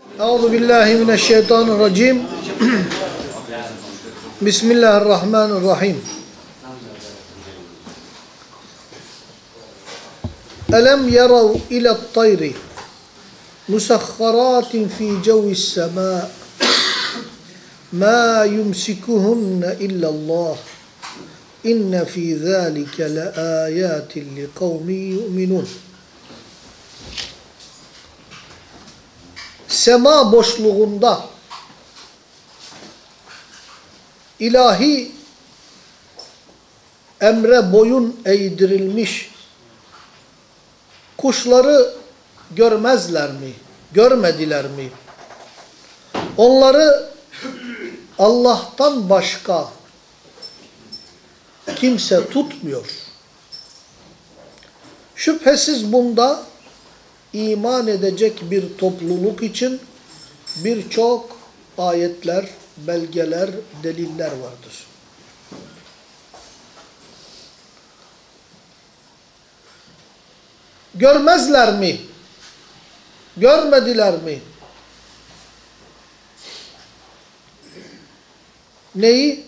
Euzu billahi mineşşeytanirracim. Bismillahirrahmanirrahim. Elem yarav ile't tayri musakhkharatin fi cevvis sema ma yumsikuhunne illallah inne fi zalike leayatin liqavmin yu'minun. Sema boşluğunda ilahi emre boyun eğdirilmiş kuşları görmezler mi? Görmediler mi? Onları Allah'tan başka kimse tutmuyor. Şüphesiz bunda iman edecek bir topluluk için birçok ayetler, belgeler, deliller vardır. Görmezler mi? Görmediler mi? Neyi?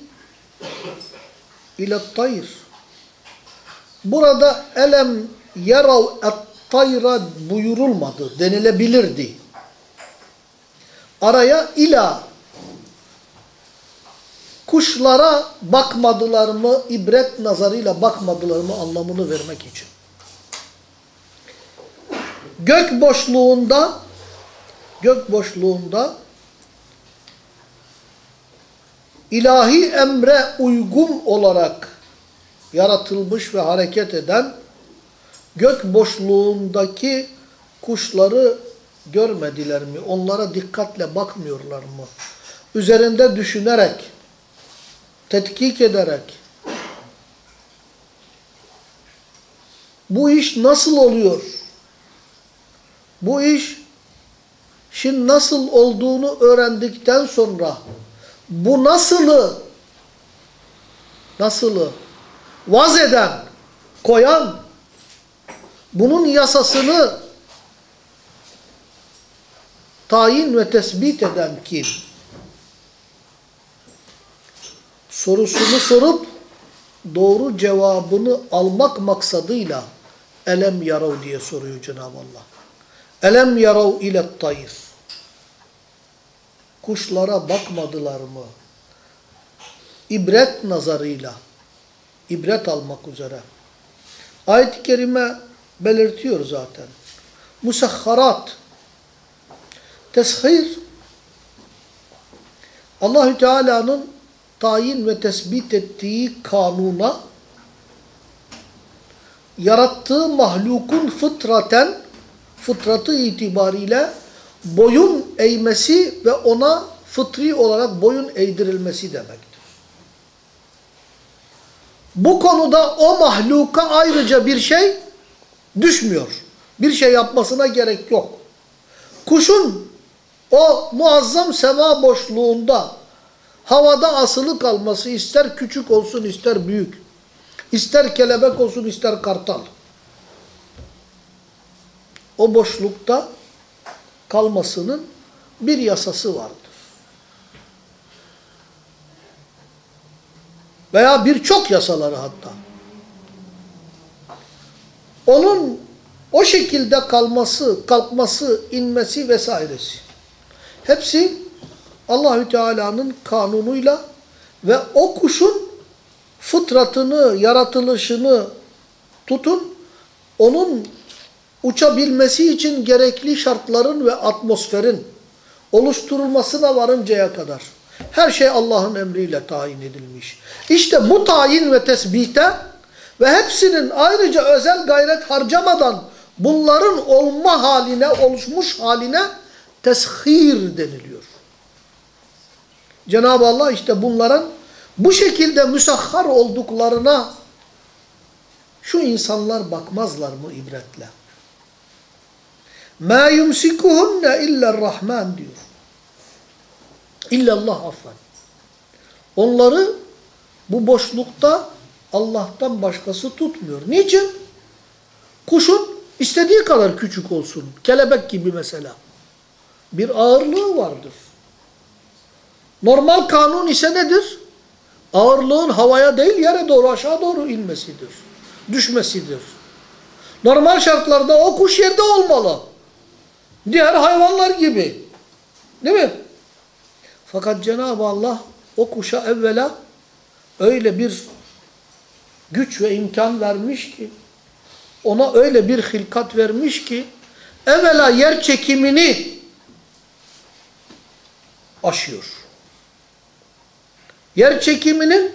İle tayr. Burada elem yerav et tayra buyurulmadı, denilebilirdi. Araya ila kuşlara bakmadılar mı, ibret nazarıyla bakmadılar mı anlamını vermek için. Gök boşluğunda gök boşluğunda ilahi emre uygun olarak yaratılmış ve hareket eden gök boşluğundaki kuşları görmediler mi? Onlara dikkatle bakmıyorlar mı? Üzerinde düşünerek, tetkik ederek, bu iş nasıl oluyor? Bu iş, şimdi nasıl olduğunu öğrendikten sonra, bu nasılı, nasılı vaz eden, koyan, bunun yasasını tayin ve tespit eden kim? Sorusunu sorup doğru cevabını almak maksadıyla elem yarav diye soruyor Cenab-ı Allah. Elem yarav ile tayr. Kuşlara bakmadılar mı? İbret nazarıyla, ibret almak üzere. Ayet-i Kerime belirtiyor zaten. Musahharat, teshir, Allahü Teala'nın tayin ve tespit ettiği kanuna, yarattığı mahlukun fıtraten, fıtratı itibariyle boyun eğmesi ve ona fıtri olarak boyun eğdirilmesi demektir. Bu konuda o mahluka ayrıca bir şey düşmüyor. Bir şey yapmasına gerek yok. Kuşun o muazzam sema boşluğunda havada asılı kalması ister küçük olsun ister büyük. ister kelebek olsun ister kartal. O boşlukta kalmasının bir yasası vardır. Veya birçok yasaları hatta. Onun o şekilde kalması, kalkması, inmesi vesairesi. Hepsi Allahü Teala'nın kanunuyla ve o kuşun fıtratını, yaratılışını tutun, onun uçabilmesi için gerekli şartların ve atmosferin oluşturulmasına varıncaya kadar. Her şey Allah'ın emriyle tayin edilmiş. İşte bu tayin ve tesbite ve hepsinin ayrıca özel gayret harcamadan bunların olma haline, oluşmuş haline teshir deniliyor. Cenab-ı Allah işte bunların bu şekilde müsahhar olduklarına şu insanlar bakmazlar mı ibretle? مَا يُمْسِكُهُنَّ اِلَّا الرَّحْمَنِ diyor. İllallah affan. Onları bu boşlukta Allah'tan başkası tutmuyor. Niçin? Kuşun istediği kadar küçük olsun. Kelebek gibi mesela. bir ağırlığı vardır. Normal kanun ise nedir? Ağırlığın havaya değil yere doğru aşağı doğru inmesidir. Düşmesidir. Normal şartlarda o kuş yerde olmalı. Diğer hayvanlar gibi. Değil mi? Fakat Cenab-ı Allah o kuşa evvela öyle bir güç ve imkan vermiş ki ona öyle bir hilkat vermiş ki evvela yer çekimini aşıyor. Yer çekiminin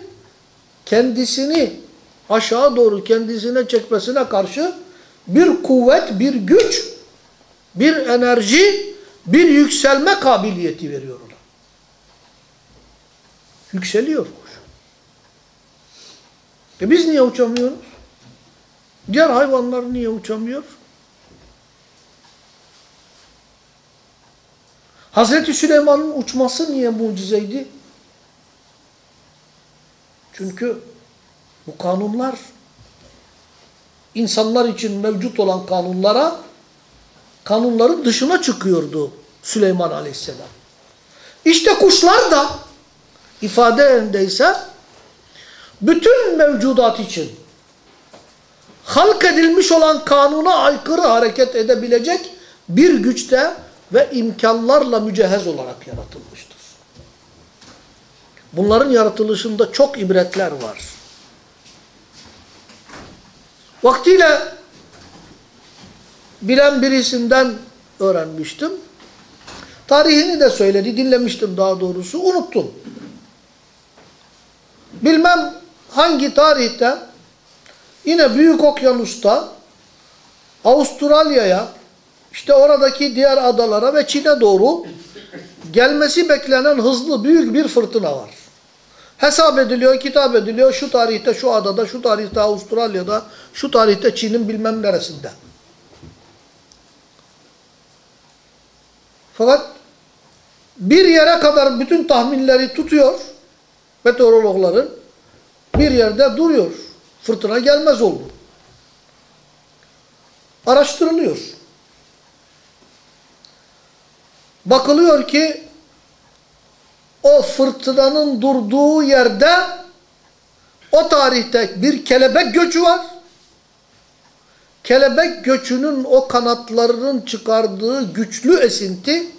kendisini aşağı doğru kendisine çekmesine karşı bir kuvvet, bir güç, bir enerji, bir yükselme kabiliyeti veriyor ona. Yükseliyor. E biz niye uçamıyoruz? Diğer hayvanlar niye uçamıyor? Hazreti Süleyman'ın uçması niye mucizeydi? Çünkü bu kanunlar insanlar için mevcut olan kanunlara kanunların dışına çıkıyordu Süleyman Aleyhisselam. İşte kuşlar da ifade yerindeyse bütün mevcudat için halk edilmiş olan kanuna aykırı hareket edebilecek bir güçte ve imkanlarla mücehhez olarak yaratılmıştır. Bunların yaratılışında çok ibretler var. Vaktiyle bilen birisinden öğrenmiştim. Tarihini de söyledi, dinlemiştim daha doğrusu, unuttum. Bilmem hangi tarihte yine Büyük Okyanus'ta Avustralya'ya işte oradaki diğer adalara ve Çin'e doğru gelmesi beklenen hızlı büyük bir fırtına var. Hesap ediliyor, kitap ediliyor. Şu tarihte şu adada, şu tarihte Avustralya'da, şu tarihte Çin'in bilmem neresinde. Fakat bir yere kadar bütün tahminleri tutuyor meteorologların. Bir yerde duruyor. Fırtına gelmez oldu. Araştırılıyor. Bakılıyor ki o fırtınanın durduğu yerde o tarihte bir kelebek göçü var. Kelebek göçünün o kanatlarının çıkardığı güçlü esinti,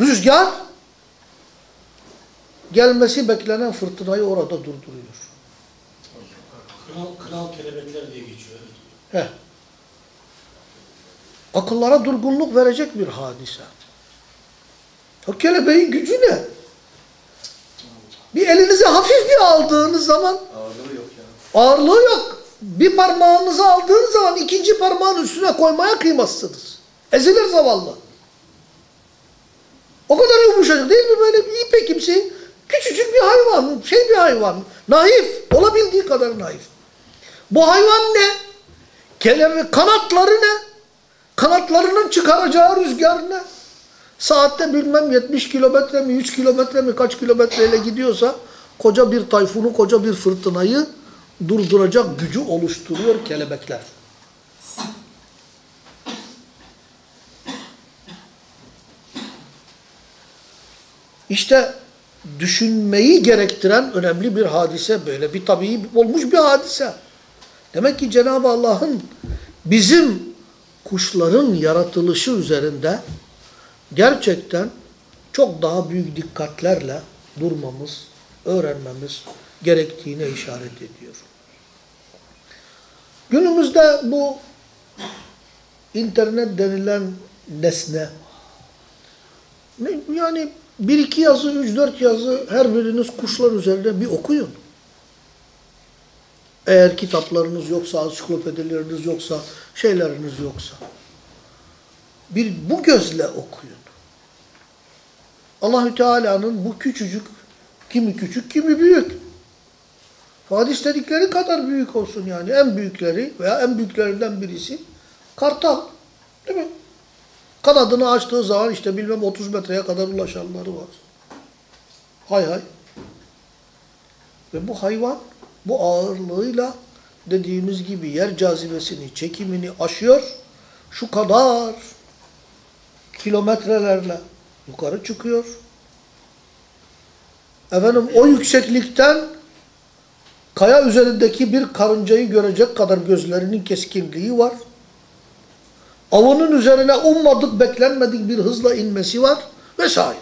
rüzgar gelmesi beklenen fırtınayı orada durduruyor. Kral, kral kelebekler diye geçiyor. Heh. Akıllara durgunluk verecek bir hadise. O kelebeğin gücü ne? Bir elinize hafif bir aldığınız zaman Ağırlığı yok ya. ağırlığı yok. Bir parmağınızı aldığınız zaman ikinci parmağın üstüne koymaya kıymazsınız. Ezilir zavallı. O kadar yumuşacık değil mi böyle bir ipekimsi? Küçücük bir hayvan, şey bir hayvan. Naif, olabildiği kadar naif. Bu hayvan ne? Kelebek kanatları ne? Kanatlarının çıkaracağı rüzgar ne? Saatte bilmem 70 kilometre mi, 100 kilometre mi, kaç kilometreyle gidiyorsa koca bir tayfunu, koca bir fırtınayı durduracak gücü oluşturuyor kelebekler. İşte düşünmeyi gerektiren önemli bir hadise böyle bir tabii olmuş bir hadise. Demek ki Cenab-ı Allah'ın bizim kuşların yaratılışı üzerinde gerçekten çok daha büyük dikkatlerle durmamız, öğrenmemiz gerektiğine işaret ediyor. Günümüzde bu internet denilen nesne yani bir iki yazı, üç dört yazı her biriniz kuşlar üzerinde bir okuyun. Eğer kitaplarınız yoksa, ansiklopedileriniz yoksa, şeyleriniz yoksa. Bir bu gözle okuyun. Allahü Teala'nın bu küçücük, kimi küçük, kimi büyük. Hadis dedikleri kadar büyük olsun yani. En büyükleri veya en büyüklerinden birisi kartal. Değil mi? Kanadını açtığı zaman işte bilmem 30 metreye kadar ulaşanları var. Hay hay. Ve bu hayvan bu ağırlığıyla dediğimiz gibi yer cazibesini, çekimini aşıyor. Şu kadar kilometrelerle yukarı çıkıyor. Efendim o yükseklikten kaya üzerindeki bir karıncayı görecek kadar gözlerinin keskinliği var. Avının üzerine ummadık, beklenmedik bir hızla inmesi var vesaire.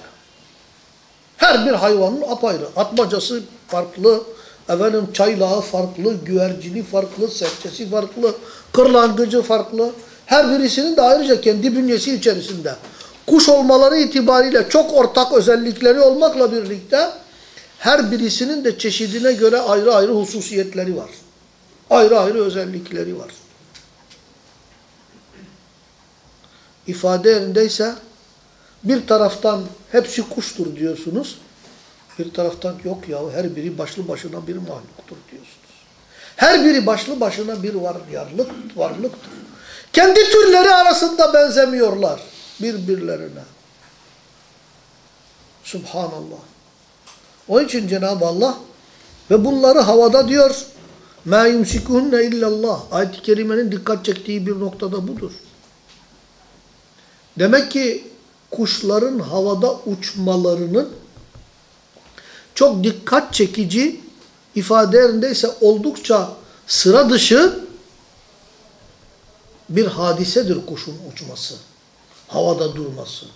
Her bir hayvanın apayrı. Atmacası farklı, efendim çaylağı farklı, güvercini farklı, serçesi farklı, kırlangıcı farklı. Her birisinin de ayrıca kendi bünyesi içerisinde. Kuş olmaları itibariyle çok ortak özellikleri olmakla birlikte her birisinin de çeşidine göre ayrı ayrı hususiyetleri var. Ayrı ayrı özellikleri var. İfade yerindeyse bir taraftan hepsi kuştur diyorsunuz. Bir taraftan yok ya her biri başlı başına bir mahluktur diyorsunuz. Her biri başlı başına bir varlık, varlıktır. Kendi türleri arasında benzemiyorlar birbirlerine. Subhanallah. Onun için Cenab-ı Allah ve bunları havada diyor مَا يُمْسِكُهُنَّ illallah. Ayet-i Kerime'nin dikkat çektiği bir noktada budur. Demek ki kuşların havada uçmalarının çok dikkat çekici ifade yerindeyse oldukça sıra dışı bir hadisedir kuşun uçması. Havada durması.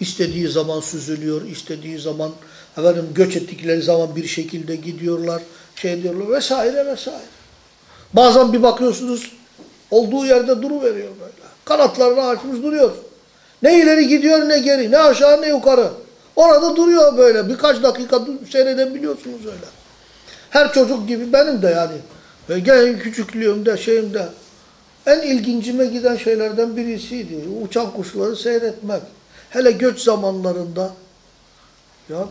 İstediği zaman süzülüyor, istediği zaman efendim göç ettikleri zaman bir şekilde gidiyorlar, şey diyorlar vesaire vesaire. Bazen bir bakıyorsunuz olduğu yerde duruveriyor böyle. Kanatlarını açmış duruyor. Ne ileri gidiyor ne geri, ne aşağı ne yukarı. Orada duruyor böyle. Birkaç dakika seyredebiliyorsunuz öyle. Her çocuk gibi benim de yani. Ve küçüklüğümde, şeyimde en ilgincime giden şeylerden birisiydi. Uçan kuşları seyretmek. Hele göç zamanlarında. Ya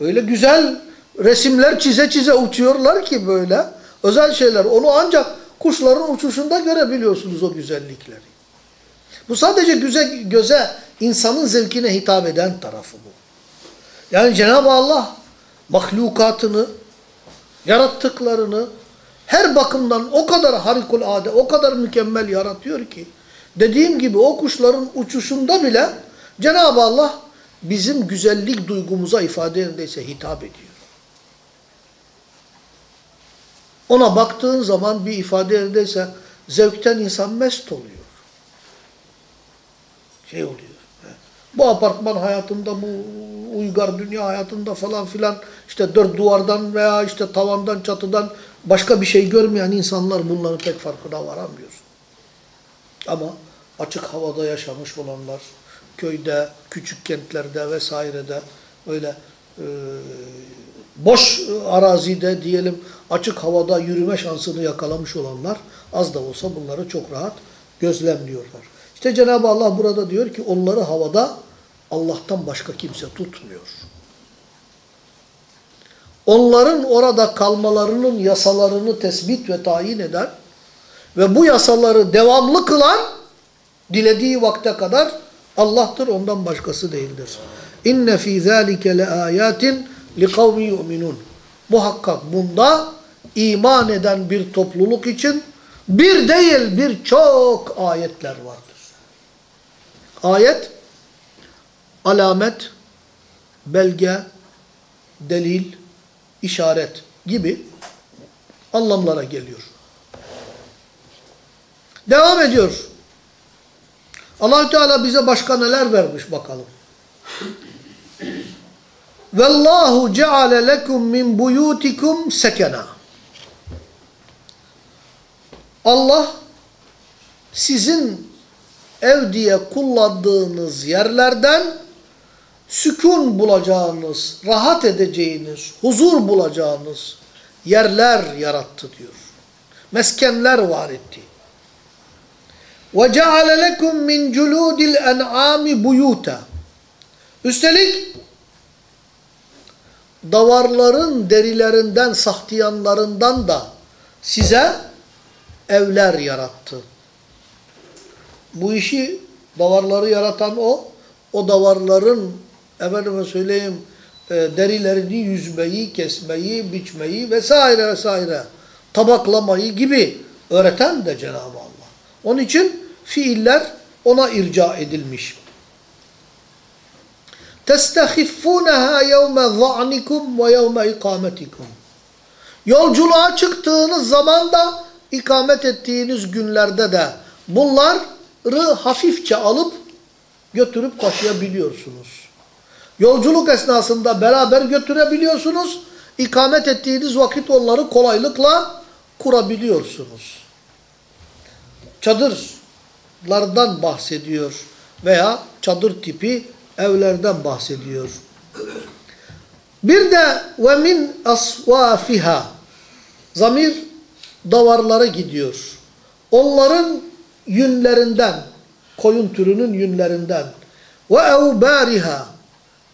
öyle güzel resimler çize çize uçuyorlar ki böyle. Özel şeyler. Onu ancak kuşların uçuşunda görebiliyorsunuz o güzellikleri. Bu sadece göze, göze insanın zevkine hitap eden tarafı bu. Yani Cenab-ı Allah mahlukatını, yarattıklarını her bakımdan o kadar harikulade, o kadar mükemmel yaratıyor ki dediğim gibi o kuşların uçuşunda bile Cenab-ı Allah bizim güzellik duygumuza ifade yerindeyse hitap ediyor. Ona baktığın zaman bir ifade yerindeyse zevkten insan mest oluyor. Şey oluyor. Bu apartman hayatında, bu uygar dünya hayatında falan filan işte dört duvardan veya işte tavandan, çatıdan başka bir şey görmeyen insanlar bunların pek farkına varamıyor. Ama açık havada yaşamış olanlar, köyde, küçük kentlerde vesairede öyle e, boş arazide diyelim açık havada yürüme şansını yakalamış olanlar az da olsa bunları çok rahat gözlemliyorlar. İşte Cenab-ı Allah burada diyor ki onları havada Allah'tan başka kimse tutmuyor. Onların orada kalmalarının yasalarını tespit ve tayin eden ve bu yasaları devamlı kılan dilediği vakte kadar Allah'tır ondan başkası değildir. İnne fî zâlike leâyâtin liqavmi yu'minun. Muhakkak bunda iman eden bir topluluk için bir değil birçok ayetler vardır. Ayet, alamet, belge, delil, işaret gibi anlamlara geliyor. Devam ediyor. allah Teala bize başka neler vermiş bakalım. Vallahu ceale lekum min buyutikum sekena. Allah sizin ev diye kullandığınız yerlerden sükun bulacağınız, rahat edeceğiniz, huzur bulacağınız yerler yarattı diyor. Meskenler var etti. وَجَعَلَ لَكُمْ مِنْ جُلُودِ الْاَنْعَامِ بُيُوتًا Üstelik davarların derilerinden, sahtiyanlarından da size evler yarattı. Bu işi davarları yaratan o, o davarların efendime söyleyeyim e, derilerini yüzmeyi, kesmeyi, biçmeyi vesaire vesaire tabaklamayı gibi öğreten de Cenab-ı Allah. Onun için fiiller ona irca edilmiş. تَسْتَخِفُّونَهَا يَوْمَ ظَعْنِكُمْ وَيَوْمَ اِقَامَتِكُمْ Yolculuğa çıktığınız zaman da ikamet ettiğiniz günlerde de bunları hafifçe alıp götürüp taşıyabiliyorsunuz. Yolculuk esnasında beraber götürebiliyorsunuz. İkamet ettiğiniz vakit onları kolaylıkla kurabiliyorsunuz. Çadırlardan bahsediyor veya çadır tipi evlerden bahsediyor. Bir de ve min aswafiha zamir davarlara gidiyor. Onların yünlerinden, koyun türünün yünlerinden ve evbariha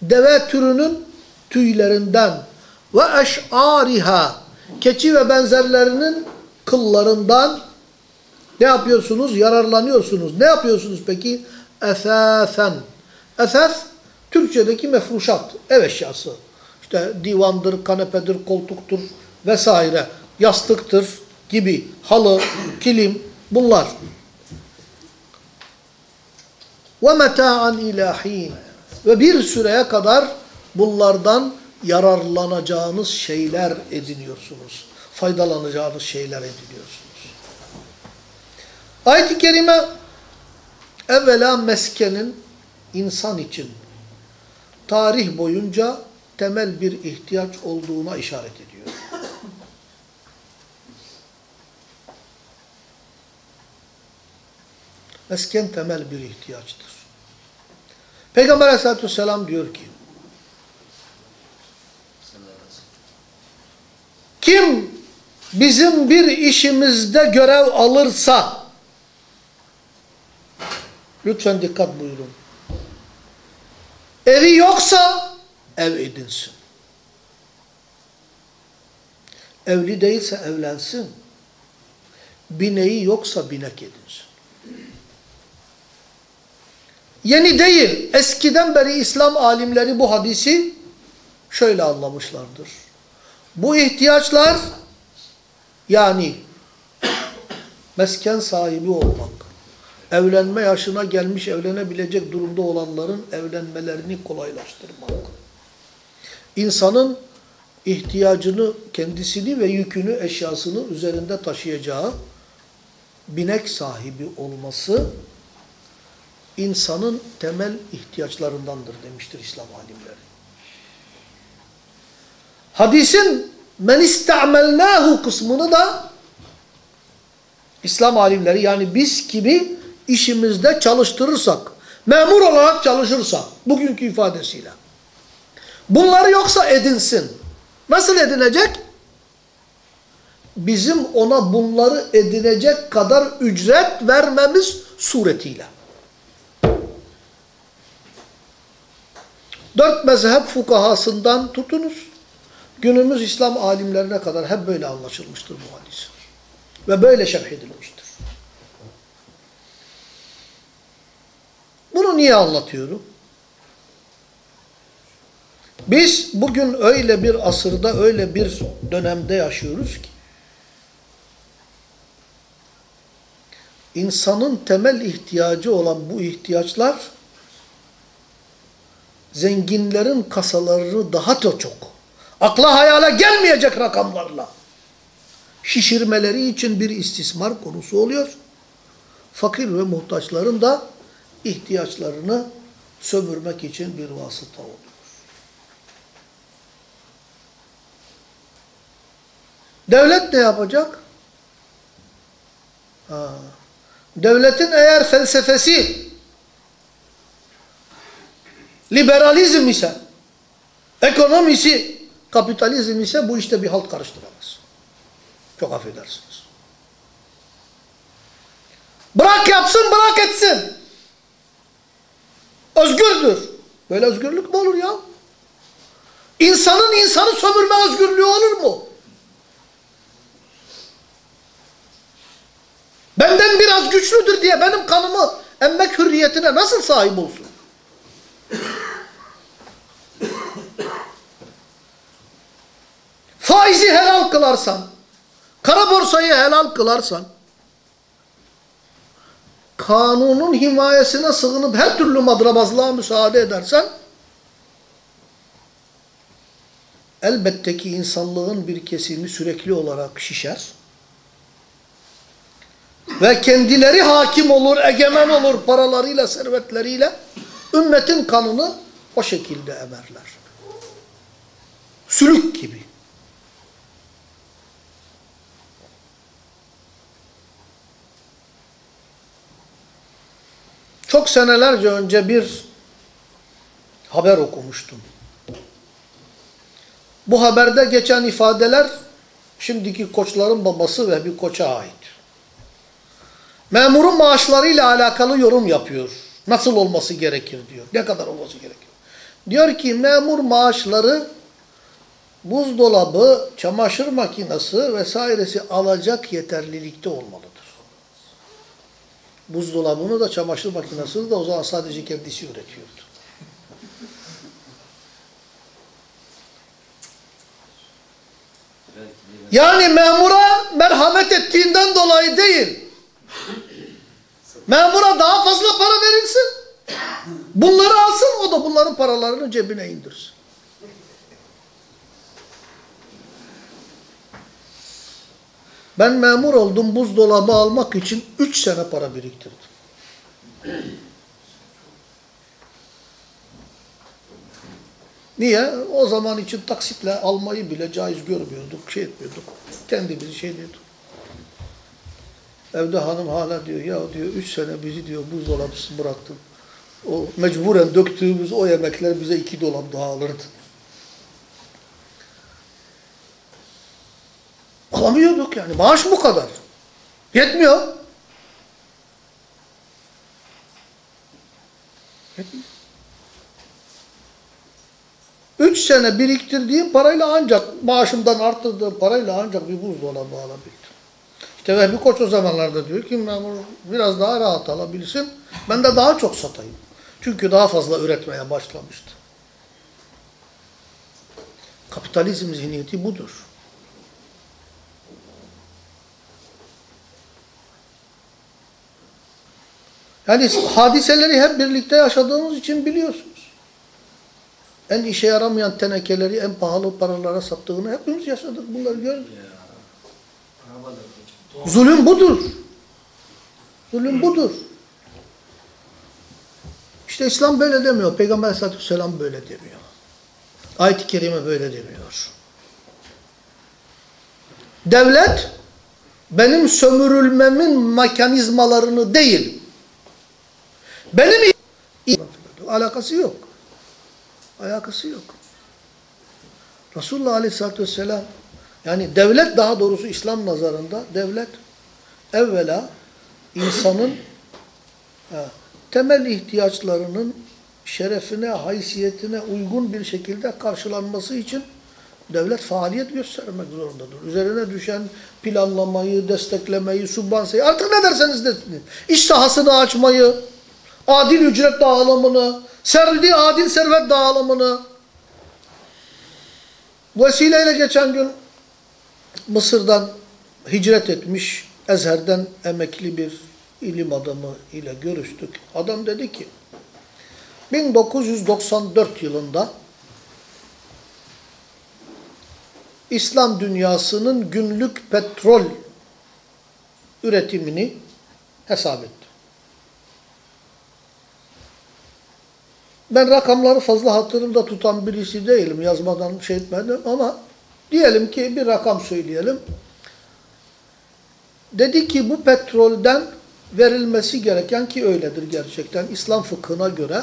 deve türünün tüylerinden ve eş'ariha keçi ve benzerlerinin kıllarından ne yapıyorsunuz? Yararlanıyorsunuz. Ne yapıyorsunuz peki? Esasen. Esas Türkçedeki mefruşat, ev eşyası. İşte divandır, kanepedir, koltuktur vesaire, yastıktır gibi, halı, kilim bunlar. Ve meta'an ilahin. Ve bir süreye kadar bunlardan yararlanacağınız şeyler ediniyorsunuz. Faydalanacağınız şeyler ediniyorsunuz. Ayet-i Kerime evvela meskenin insan için tarih boyunca temel bir ihtiyaç olduğuna işaret ediyor. Mesken temel bir ihtiyaçtır. Peygamber aleyhissalatü vesselam diyor ki, kim bizim bir işimizde görev alırsa, lütfen dikkat buyurun, evi yoksa ev edinsin. Evli değilse evlensin. Bineği yoksa binek edinsin. Yeni değil. Eskiden beri İslam alimleri bu hadisi şöyle anlamışlardır. Bu ihtiyaçlar yani mesken sahibi olmak, evlenme yaşına gelmiş evlenebilecek durumda olanların evlenmelerini kolaylaştırmak, insanın ihtiyacını, kendisini ve yükünü, eşyasını üzerinde taşıyacağı binek sahibi olması insanın temel ihtiyaçlarındandır demiştir İslam alimleri. Hadisin men ista'melnahu kısmını da İslam alimleri yani biz kimi işimizde çalıştırırsak, memur olarak çalışırsa bugünkü ifadesiyle bunları yoksa edinsin. Nasıl edinecek? Bizim ona bunları edinecek kadar ücret vermemiz suretiyle. Dört mezhep fukahasından tutunuz. Günümüz İslam alimlerine kadar hep böyle anlaşılmıştır bu hadis. Ve böyle şerh edilmiştir. Bunu niye anlatıyorum? Biz bugün öyle bir asırda, öyle bir dönemde yaşıyoruz ki, insanın temel ihtiyacı olan bu ihtiyaçlar, zenginlerin kasalarını daha da çok, akla hayale gelmeyecek rakamlarla şişirmeleri için bir istismar konusu oluyor. Fakir ve muhtaçların da ihtiyaçlarını sömürmek için bir vasıta oluyor. Devlet ne yapacak? Ha. Devletin eğer felsefesi liberalizm ise, ekonomisi kapitalizm ise bu işte bir halt karıştıramaz. Çok affedersiniz. Bırak yapsın, bırak etsin. Özgürdür. Böyle özgürlük mü olur ya? İnsanın insanı sömürme özgürlüğü olur mu? Benden biraz güçlüdür diye benim kanımı emmek hürriyetine nasıl sahip olsun? Faizi helal kılarsan, kara borsayı helal kılarsan, kanunun himayesine sığınıp her türlü madrabazlığa müsaade edersen, elbette ki insanlığın bir kesimi sürekli olarak şişer. Ve kendileri hakim olur, egemen olur paralarıyla, servetleriyle. Ümmetin kanını o şekilde emerler. Sülük gibi. Çok senelerce önce bir haber okumuştum. Bu haberde geçen ifadeler şimdiki koçların babası ve bir koça ait. Memurun maaşlarıyla alakalı yorum yapıyor. Nasıl olması gerekir diyor. Ne kadar olması gerekir. Diyor ki memur maaşları buzdolabı, çamaşır makinesi vesairesi alacak yeterlilikte olmalıdır. Buzdolabını da çamaşır makinesini de o zaman sadece kendisi üretiyordu. Yani memura merhamet ettiğinden dolayı değil. Memura daha fazla para verilsin. Bunları alsın o da bunların paralarını cebine indirsin. Ben memur oldum buzdolabı almak için 3 sene para biriktirdim. Niye? O zaman için taksitle almayı bile caiz görmüyorduk, şey etmiyorduk. Kendimizi şey diyorduk. Evde hanım hala diyor, ya diyor, üç sene bizi diyor buzdolabısız bıraktın. O mecburen döktüğümüz o yemekler bize iki dolap daha alırdı. Alamıyorduk yani. Maaş bu kadar. Yetmiyor. Yetmiyor. Üç sene biriktirdiğim parayla ancak, maaşımdan arttırdığım parayla ancak bir buzdolabı alabildim. İşte Vehbi Koç o zamanlarda diyor ki memur biraz daha rahat alabilsin. Ben de daha çok satayım. Çünkü daha fazla üretmeye başlamıştı. Kapitalizm zihniyeti budur. Yani hadiseleri hep birlikte yaşadığımız için biliyorsunuz. En işe yaramayan tenekeleri en pahalı paralara sattığını hepimiz yaşadık. Bunları gördük. Zulüm budur. Zulüm budur. İşte İslam böyle demiyor. Peygamber aleyhissalatü vesselam böyle demiyor. Ayet-i Kerime böyle demiyor. Devlet benim sömürülmemin mekanizmalarını değil, benim alakası yok. Alakası yok. Resulullah Aleyhisselatü Vesselam yani devlet daha doğrusu İslam nazarında devlet evvela insanın ha, temel ihtiyaçlarının şerefine, haysiyetine uygun bir şekilde karşılanması için devlet faaliyet göstermek zorundadır. Üzerine düşen planlamayı, desteklemeyi, subvanseyi artık ne derseniz desin. İş sahasını açmayı, adil ücret dağılımını, serdi adil servet dağılımını. Vesileyle geçen gün Mısır'dan hicret etmiş, Ezher'den emekli bir ilim adamı ile görüştük. Adam dedi ki, 1994 yılında İslam dünyasının günlük petrol üretimini hesap etti. Ben rakamları fazla hatırımda tutan birisi değilim. Yazmadan şey etmedim ama diyelim ki bir rakam söyleyelim. Dedi ki bu petrolden verilmesi gereken ki öyledir gerçekten İslam fıkhına göre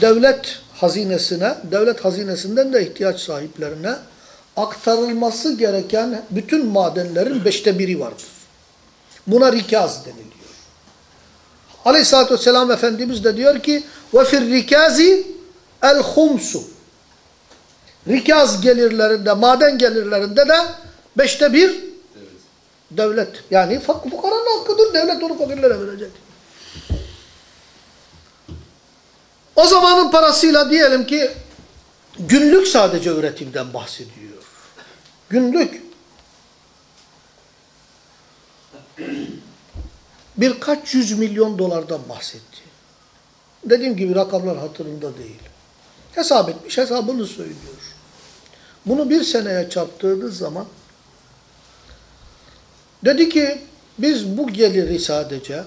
devlet hazinesine, devlet hazinesinden de ihtiyaç sahiplerine aktarılması gereken bütün madenlerin beşte biri vardır. Buna rikaz deniliyor. Aleyhisselatü Vesselam Efendimiz de diyor ki وَفِي الرِّكَازِ الْخُمْسُ Rikaz gelirlerinde, maden gelirlerinde de beşte bir evet. devlet. Yani fukaranın hakkıdır. Devlet onu fakirlere verecek. O zamanın parasıyla diyelim ki günlük sadece üretimden bahsediyor. Günlük. Birkaç yüz milyon dolardan bahsetti. Dediğim gibi rakamlar hatırında değil. Hesap etmiş, hesabını söylüyor. Bunu bir seneye çarptığınız zaman dedi ki biz bu geliri sadece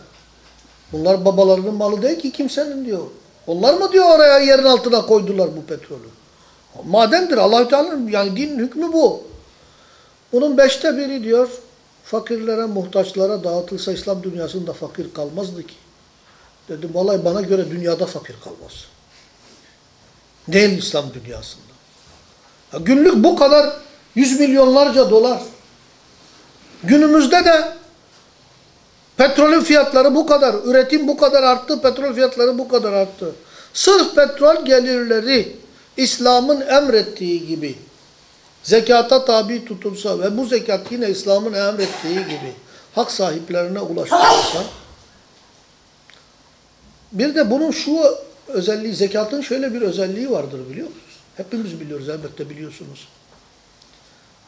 bunlar babalarının malı değil ki kimsenin diyor. Onlar mı diyor oraya yerin altına koydular bu petrolü? Madendir allah Teala'nın yani din hükmü bu. Bunun beşte biri diyor fakirlere, muhtaçlara dağıtılsa İslam dünyasında fakir kalmazdı ki. Dedim vallahi bana göre dünyada fakir kalmaz. Değil İslam dünyasında. Ya günlük bu kadar yüz milyonlarca dolar. Günümüzde de petrolün fiyatları bu kadar, üretim bu kadar arttı, petrol fiyatları bu kadar arttı. Sırf petrol gelirleri İslam'ın emrettiği gibi zekata tabi tutulsa ve bu zekat yine İslam'ın emrettiği gibi hak sahiplerine ulaştırılsa bir de bunun şu özelliği, zekatın şöyle bir özelliği vardır biliyor musunuz? Hepimiz biliyoruz elbette biliyorsunuz.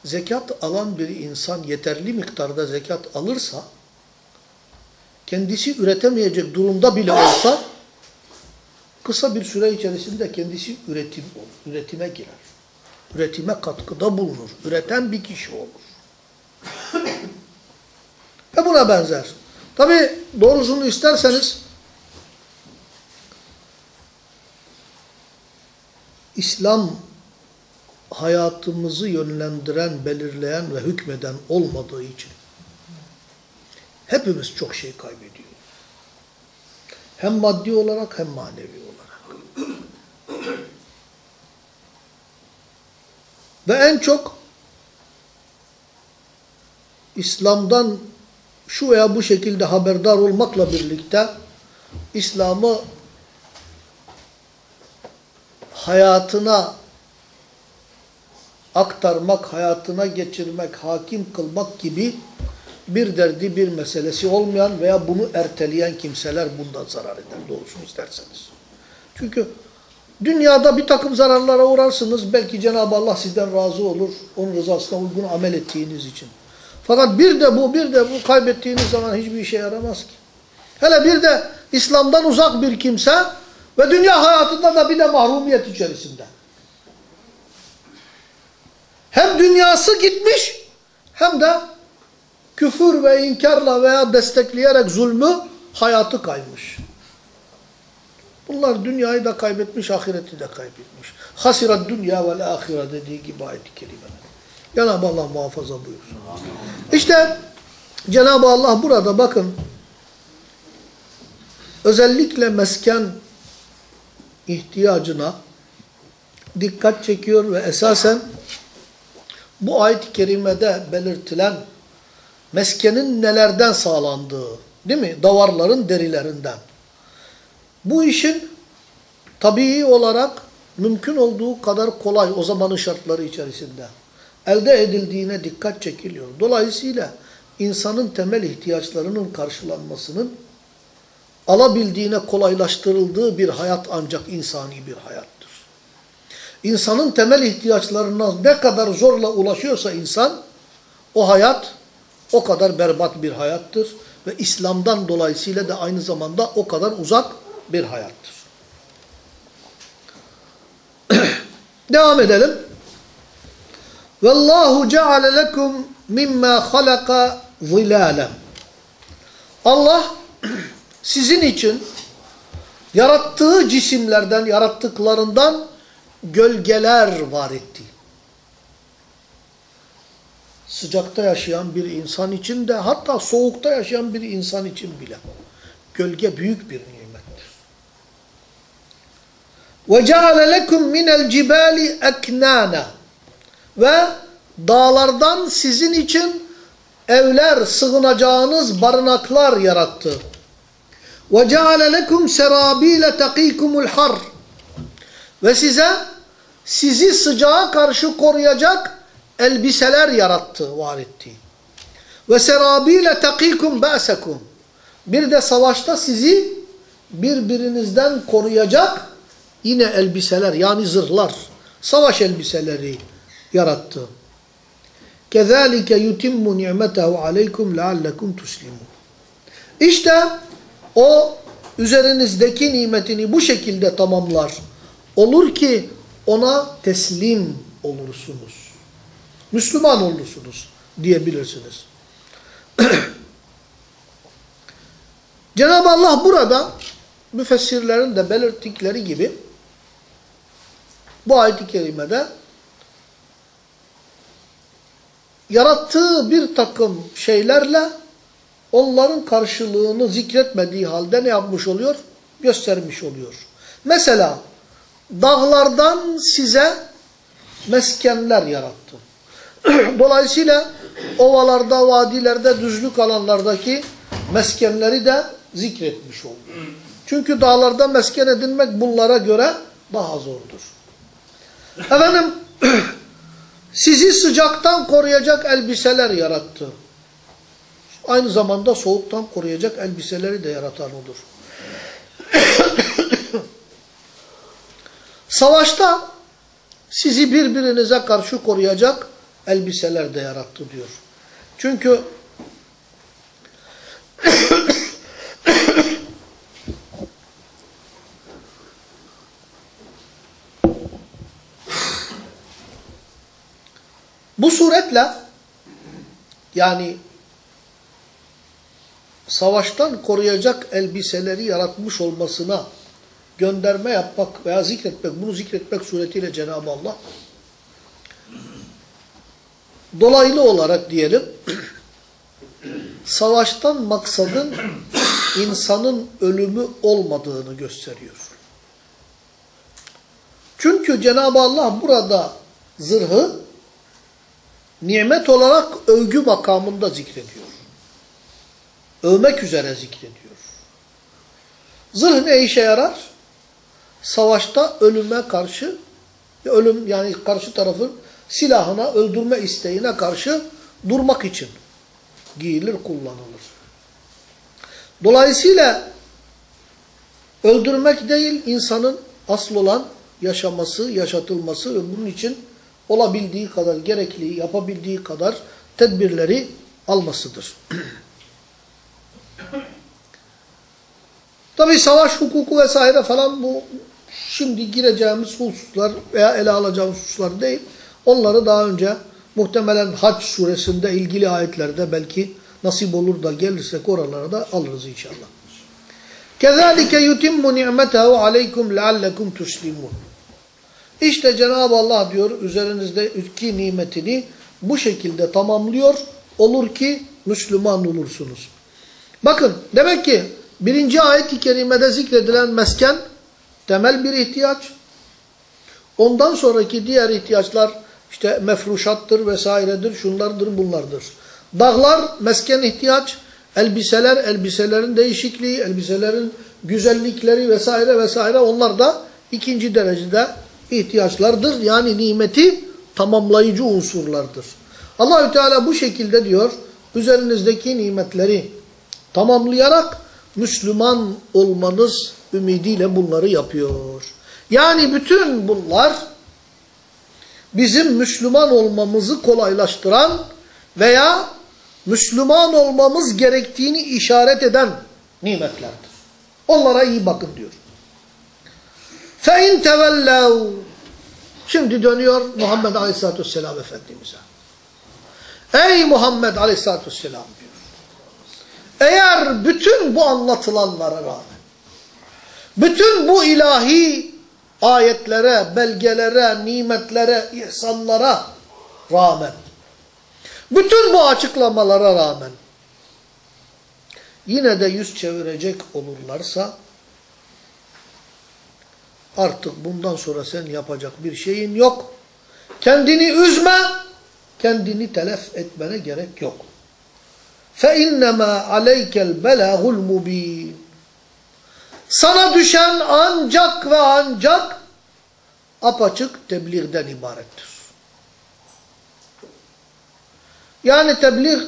Zekat alan bir insan yeterli miktarda zekat alırsa kendisi üretemeyecek durumda bile olsa kısa bir süre içerisinde kendisi üretim üretime girer. Üretime katkıda bulunur. Üreten bir kişi olur. Ve buna benzer. Tabi doğrusunu isterseniz İslam hayatımızı yönlendiren, belirleyen ve hükmeden olmadığı için hepimiz çok şey kaybediyoruz. Hem maddi olarak hem manevi olarak. Ve en çok İslam'dan şu veya bu şekilde haberdar olmakla birlikte İslam'ı hayatına aktarmak, hayatına geçirmek, hakim kılmak gibi bir derdi, bir meselesi olmayan veya bunu erteleyen kimseler bundan zarar eder doğrusunu isterseniz. Çünkü dünyada bir takım zararlara uğrarsınız. Belki Cenab-ı Allah sizden razı olur. Onun rızasına uygun amel ettiğiniz için. Fakat bir de bu, bir de bu kaybettiğiniz zaman hiçbir işe yaramaz ki. Hele bir de İslam'dan uzak bir kimse ve dünya hayatında da bir de mahrumiyet içerisinde. Hem dünyası gitmiş hem de küfür ve inkarla veya destekleyerek zulmü hayatı kaymış. Bunlar dünyayı da kaybetmiş, ahireti de kaybetmiş. Hasirat dünya ve ahire dediği gibi ayet-i kerimeler. Cenab-ı Allah muhafaza buyursun. İşte Cenab-ı Allah burada bakın özellikle mesken ihtiyacına dikkat çekiyor ve esasen bu ayet-i kerimede belirtilen meskenin nelerden sağlandığı, değil mi? Davarların derilerinden. Bu işin tabii olarak mümkün olduğu kadar kolay o zamanın şartları içerisinde elde edildiğine dikkat çekiliyor. Dolayısıyla insanın temel ihtiyaçlarının karşılanmasının alabildiğine kolaylaştırıldığı bir hayat ancak insani bir hayattır. İnsanın temel ihtiyaçlarına ne kadar zorla ulaşıyorsa insan, o hayat o kadar berbat bir hayattır. Ve İslam'dan dolayısıyla da aynı zamanda o kadar uzak bir hayattır. Devam edelim. Vallahu ceale lekum mimma halaka zilalen. Allah sizin için yarattığı cisimlerden, yarattıklarından gölgeler var etti. Sıcakta yaşayan bir insan için de hatta soğukta yaşayan bir insan için bile gölge büyük bir nimettir. وَجَعَلَ لَكُمْ مِنَ الْجِبَالِ اَكْنَانًا Ve dağlardan sizin için evler, sığınacağınız barınaklar yarattı. وَجَعَلَ لَكُمْ سَرَابِيلَ تَقِيكُمُ الْحَرِّ Ve size sizi sıcağa karşı koruyacak elbiseler yarattı, var etti. Ve serabile takikum ba'sekum. Bir de savaşta sizi birbirinizden koruyacak yine elbiseler yani zırhlar, savaş elbiseleri yarattı. Kezalike yutimmu ni'metehu aleykum leallekum tuslimun. İşte o üzerinizdeki nimetini bu şekilde tamamlar. Olur ki ona teslim olursunuz. Müslüman olursunuz diyebilirsiniz. Cenab-ı Allah burada müfessirlerin de belirttikleri gibi bu ayet-i kerimede yarattığı bir takım şeylerle onların karşılığını zikretmediği halde ne yapmış oluyor? Göstermiş oluyor. Mesela dağlardan size meskenler yarattı. Dolayısıyla ovalarda, vadilerde, düzlük alanlardaki meskenleri de zikretmiş oldu. Çünkü dağlarda mesken edinmek bunlara göre daha zordur. Efendim, sizi sıcaktan koruyacak elbiseler yarattı. Aynı zamanda soğuktan koruyacak elbiseleri de yaratan odur. Savaşta sizi birbirinize karşı koruyacak elbiseler de yarattı diyor. Çünkü bu suretle yani savaştan koruyacak elbiseleri yaratmış olmasına gönderme yapmak veya zikretmek, bunu zikretmek suretiyle Cenab-ı Allah dolaylı olarak diyelim savaştan maksadın insanın ölümü olmadığını gösteriyor. Çünkü Cenab-ı Allah burada zırhı nimet olarak övgü makamında zikrediyor. Övmek üzere zikrediyor. Zırh ne işe yarar? Savaşta ölüme karşı, ölüm yani karşı tarafın silahına, öldürme isteğine karşı durmak için giyilir, kullanılır. Dolayısıyla öldürmek değil, insanın asıl olan yaşaması, yaşatılması ve bunun için olabildiği kadar gerekli, yapabildiği kadar tedbirleri almasıdır. Tabi savaş hukuku vesaire falan bu şimdi gireceğimiz hususlar veya ele alacağımız hususlar değil. Onları daha önce muhtemelen Hac suresinde ilgili ayetlerde belki nasip olur da gelirsek oralara da alırız inşallah. كَذَٰلِكَ يُتِمُّ نِعْمَتَهُ عَلَيْكُمْ لَعَلَّكُمْ تُسْلِمُونَ işte Cenab-ı Allah diyor üzerinizde ülki nimetini bu şekilde tamamlıyor. Olur ki Müslüman olursunuz. Bakın demek ki birinci ayet-i kerimede zikredilen mesken temel bir ihtiyaç. Ondan sonraki diğer ihtiyaçlar işte mefruşattır vesairedir, şunlardır, bunlardır. Dağlar mesken ihtiyaç, elbiseler, elbiselerin değişikliği, elbiselerin güzellikleri vesaire vesaire onlar da ikinci derecede ihtiyaçlardır. Yani nimeti tamamlayıcı unsurlardır. Allahü Teala bu şekilde diyor, üzerinizdeki nimetleri tamamlayarak Müslüman olmanız ümidiyle bunları yapıyor. Yani bütün bunlar bizim Müslüman olmamızı kolaylaştıran veya Müslüman olmamız gerektiğini işaret eden nimetlerdir. Onlara iyi bakın diyor. فَاِنْ تَوَلَّوْا Şimdi dönüyor Muhammed Aleyhisselatü Vesselam Efendimiz'e. Ey Muhammed Aleyhisselatü Vesselam diyor. Eğer bütün bu anlatılanlara rağmen, bütün bu ilahi ayetlere, belgelere, nimetlere, ihsanlara rağmen, bütün bu açıklamalara rağmen yine de yüz çevirecek olurlarsa artık bundan sonra sen yapacak bir şeyin yok. Kendini üzme, kendini telef etmene gerek yok. فَاِنَّمَا عَلَيْكَ الْبَلَاغُ الْمُب۪ينَ Sana düşen ancak ve ancak apaçık tebliğden ibarettir. Yani tebliğ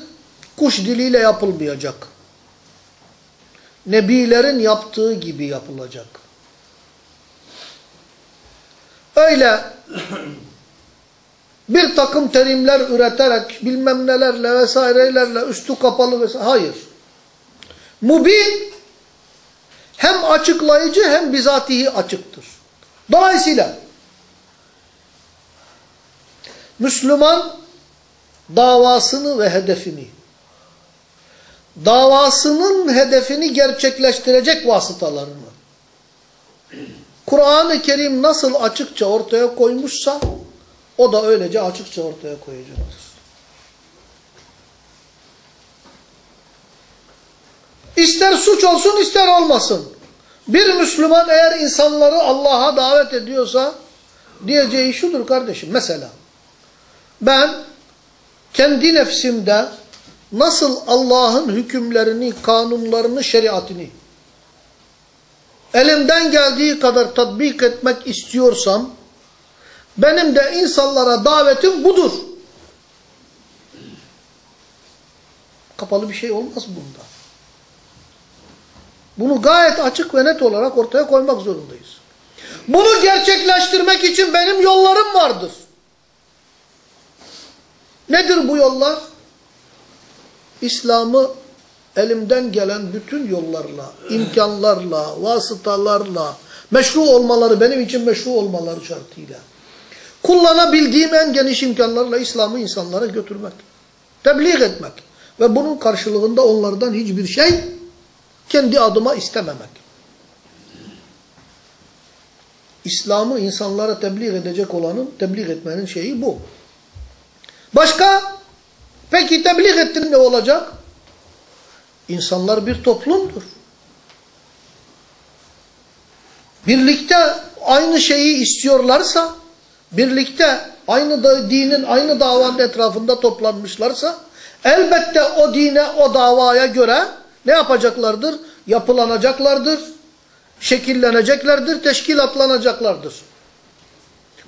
kuş diliyle yapılmayacak. Nebilerin yaptığı gibi yapılacak. Öyle bir takım terimler üreterek bilmem nelerle vesairelerle üstü kapalı vesaire. Hayır. Mubin hem açıklayıcı hem bizatihi açıktır. Dolayısıyla Müslüman davasını ve hedefini, davasının hedefini gerçekleştirecek vasıtalarını, Kur'an-ı Kerim nasıl açıkça ortaya koymuşsa, o da öylece açıkça ortaya koyacaktır. İster suç olsun ister olmasın. Bir Müslüman eğer insanları Allah'a davet ediyorsa diyeceği şudur kardeşim. Mesela ben kendi nefsimde nasıl Allah'ın hükümlerini, kanunlarını, şeriatını elimden geldiği kadar tatbik etmek istiyorsam benim de insanlara davetim budur. Kapalı bir şey olmaz bunda. Bunu gayet açık ve net olarak ortaya koymak zorundayız. Bunu gerçekleştirmek için benim yollarım vardır. Nedir bu yollar? İslam'ı elimden gelen bütün yollarla, imkanlarla, vasıtalarla, meşru olmaları, benim için meşru olmaları şartıyla, kullanabildiğim en geniş imkanlarla İslam'ı insanlara götürmek, tebliğ etmek ve bunun karşılığında onlardan hiçbir şey kendi adıma istememek. İslam'ı insanlara tebliğ edecek olanın tebliğ etmenin şeyi bu. Başka? Peki tebliğ ettin ne olacak? İnsanlar bir toplumdur. Birlikte aynı şeyi istiyorlarsa, birlikte aynı da, dinin, aynı davanın etrafında toplanmışlarsa, elbette o dine, o davaya göre ne yapacaklardır? Yapılanacaklardır, şekilleneceklerdir, teşkilatlanacaklardır.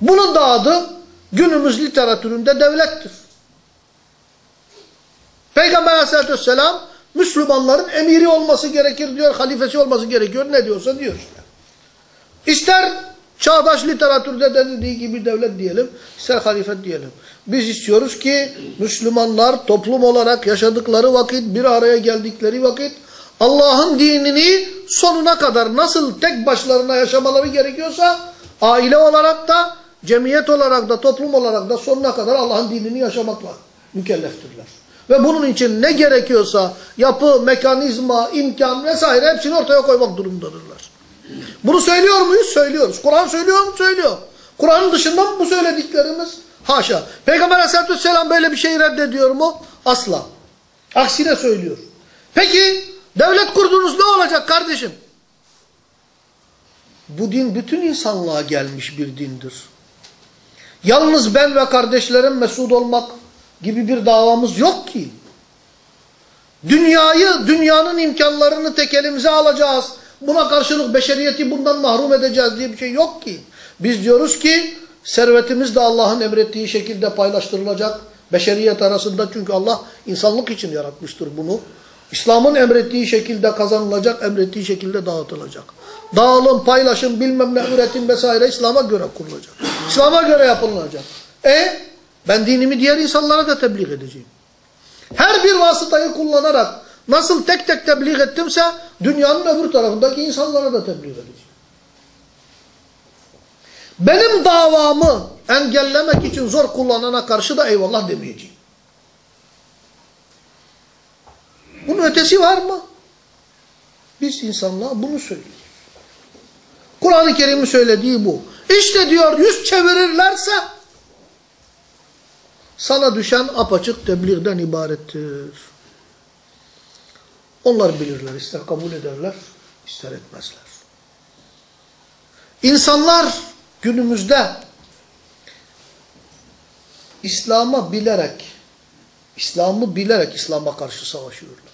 Bunun da adı günümüz literatüründe devlettir. Peygamber aleyhissalatü vesselam Müslümanların emiri olması gerekir diyor, halifesi olması gerekiyor. Ne diyorsa diyor işte. İster çağdaş literatürde dediği gibi devlet diyelim, ister halifet diyelim. Biz istiyoruz ki Müslümanlar toplum olarak yaşadıkları vakit, bir araya geldikleri vakit Allah'ın dinini sonuna kadar nasıl tek başlarına yaşamaları gerekiyorsa aile olarak da, cemiyet olarak da, toplum olarak da sonuna kadar Allah'ın dinini yaşamakla mükelleftirler. Ve bunun için ne gerekiyorsa yapı, mekanizma, imkan vesaire hepsini ortaya koymak durumundadırlar. Bunu söylüyor muyuz? Söylüyoruz. Kur'an söylüyor mu? Söylüyor. Kur'an'ın dışında mı bu söylediklerimiz? Haşa. Peygamber aleyhissalatü vesselam böyle bir şeyi reddediyor mu? Asla. Aksine söylüyor. Peki devlet kurdunuz ne olacak kardeşim? Bu din bütün insanlığa gelmiş bir dindir. Yalnız ben ve kardeşlerim mesut olmak gibi bir davamız yok ki. Dünyayı, dünyanın imkanlarını tek elimize alacağız. Buna karşılık beşeriyeti bundan mahrum edeceğiz diye bir şey yok ki. Biz diyoruz ki servetimiz de Allah'ın emrettiği şekilde paylaştırılacak. Beşeriyet arasında çünkü Allah insanlık için yaratmıştır bunu. İslam'ın emrettiği şekilde kazanılacak, emrettiği şekilde dağıtılacak. Dağılım, paylaşım, bilmem ne, üretim vesaire İslam'a göre kurulacak. İslam'a göre yapılacak. E ben dinimi diğer insanlara da tebliğ edeceğim. Her bir vasıtayı kullanarak nasıl tek tek tebliğ ettimse dünyanın öbür tarafındaki insanlara da tebliğ edeceğim. Benim davamı engellemek için zor kullanana karşı da eyvallah demeyeceğim. Bunun ötesi var mı? Biz insanlığa bunu söylüyoruz. Kur'an-ı Kerim'in söylediği bu. İşte diyor yüz çevirirlerse sana düşen apaçık tebliğden ibarettir. Onlar bilirler. ister kabul ederler, ister etmezler. İnsanlar günümüzde İslam'a bilerek, İslam'ı bilerek İslam'a karşı savaşıyorlar.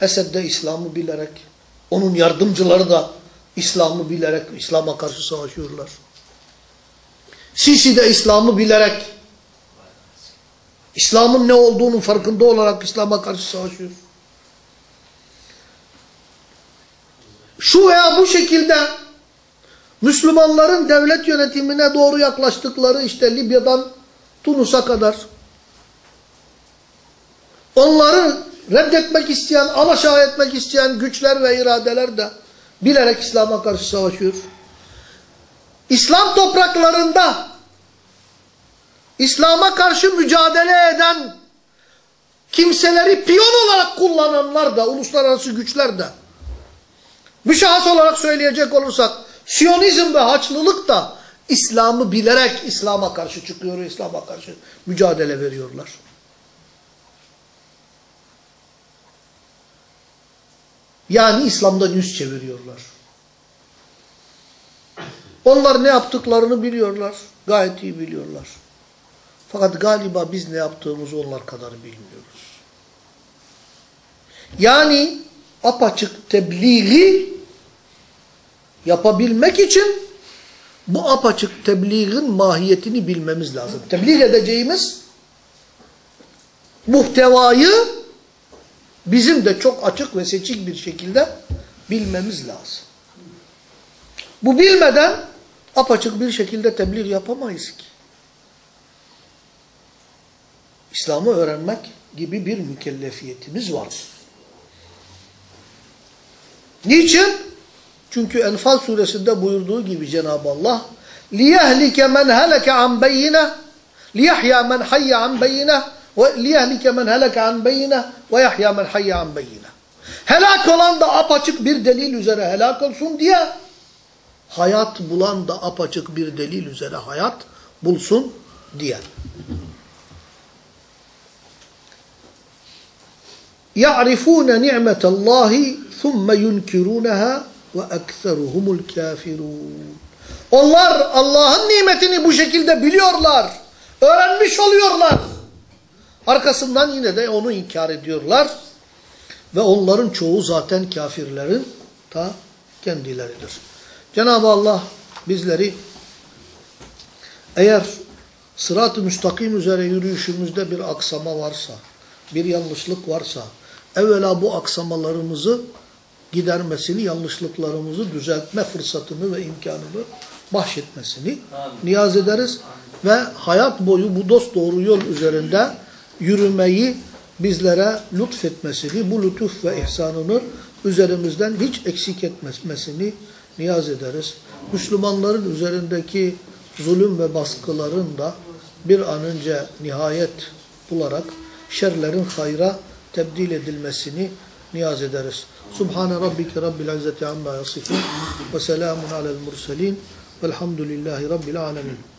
Esed de İslam'ı bilerek, onun yardımcıları da İslam'ı bilerek İslam'a karşı savaşıyorlar. Sisi de İslam'ı bilerek, İslam'ın ne olduğunun farkında olarak İslam'a karşı savaşıyor. Şu veya bu şekilde Müslümanların devlet yönetimine doğru yaklaştıkları işte Libya'dan Tunus'a kadar onları reddetmek isteyen, alaşağı etmek isteyen güçler ve iradeler de bilerek İslam'a karşı savaşıyor. İslam topraklarında İslam'a karşı mücadele eden kimseleri piyon olarak kullananlar da, uluslararası güçler de, müşahhas olarak söyleyecek olursak, Siyonizm ve Haçlılık da İslam'ı bilerek İslam'a karşı çıkıyor, İslam'a karşı mücadele veriyorlar. Yani İslam'dan yüz çeviriyorlar. Onlar ne yaptıklarını biliyorlar. Gayet iyi biliyorlar. Fakat galiba biz ne yaptığımızı onlar kadar bilmiyoruz. Yani apaçık tebliği yapabilmek için bu apaçık tebliğin mahiyetini bilmemiz lazım. Tebliğ edeceğimiz muhtevayı bizim de çok açık ve seçik bir şekilde bilmemiz lazım. Bu bilmeden apaçık bir şekilde tebliğ yapamayız ki. İslam'ı öğrenmek gibi bir mükellefiyetimiz var. Niçin? Çünkü Enfal suresinde buyurduğu gibi Cenab-ı Allah لِيَهْلِكَ مَنْ هَلَكَ عَنْ بَيِّنَةٍ لِيَحْيَا مَنْ حَيَّ عَنْ بَيِّنَةٍ وَلِيَهْلِكَ مَنْ هَلَكَ عَنْ بَيِّنَةٍ وَيَحْيَا مَنْ حَيَّ عَنْ بَيِّنَةٍ Helak olan da apaçık bir delil üzere helak olsun diye hayat bulan da apaçık bir delil üzere hayat bulsun diye. يَعْرِفُونَ نِعْمَةَ اللّٰهِ ثُمَّ يُنْكِرُونَهَا وَاَكْثَرُهُمُ الْكَافِرُونَ Onlar Allah'ın nimetini bu şekilde biliyorlar. Öğrenmiş oluyorlar. Arkasından yine de onu inkar ediyorlar. Ve onların çoğu zaten kafirlerin ta kendileridir. Cenab-ı Allah bizleri eğer sırat-ı müstakim üzere yürüyüşümüzde bir aksama varsa, bir yanlışlık varsa, evvela bu aksamalarımızı gidermesini, yanlışlıklarımızı düzeltme fırsatını ve imkanını bahşetmesini niyaz ederiz. Ve hayat boyu bu dost doğru yol üzerinde yürümeyi bizlere lütfetmesini, bu lütuf ve ihsanını üzerimizden hiç eksik etmesini niyaz ederiz. Müslümanların üzerindeki zulüm ve baskıların da bir an önce nihayet bularak şerlerin hayra tebdil edilmesini niyaz ederiz. Subhane rabbike rabbil izzeti amma yasifun ve selamun alel murselin velhamdülillahi rabbil alemin.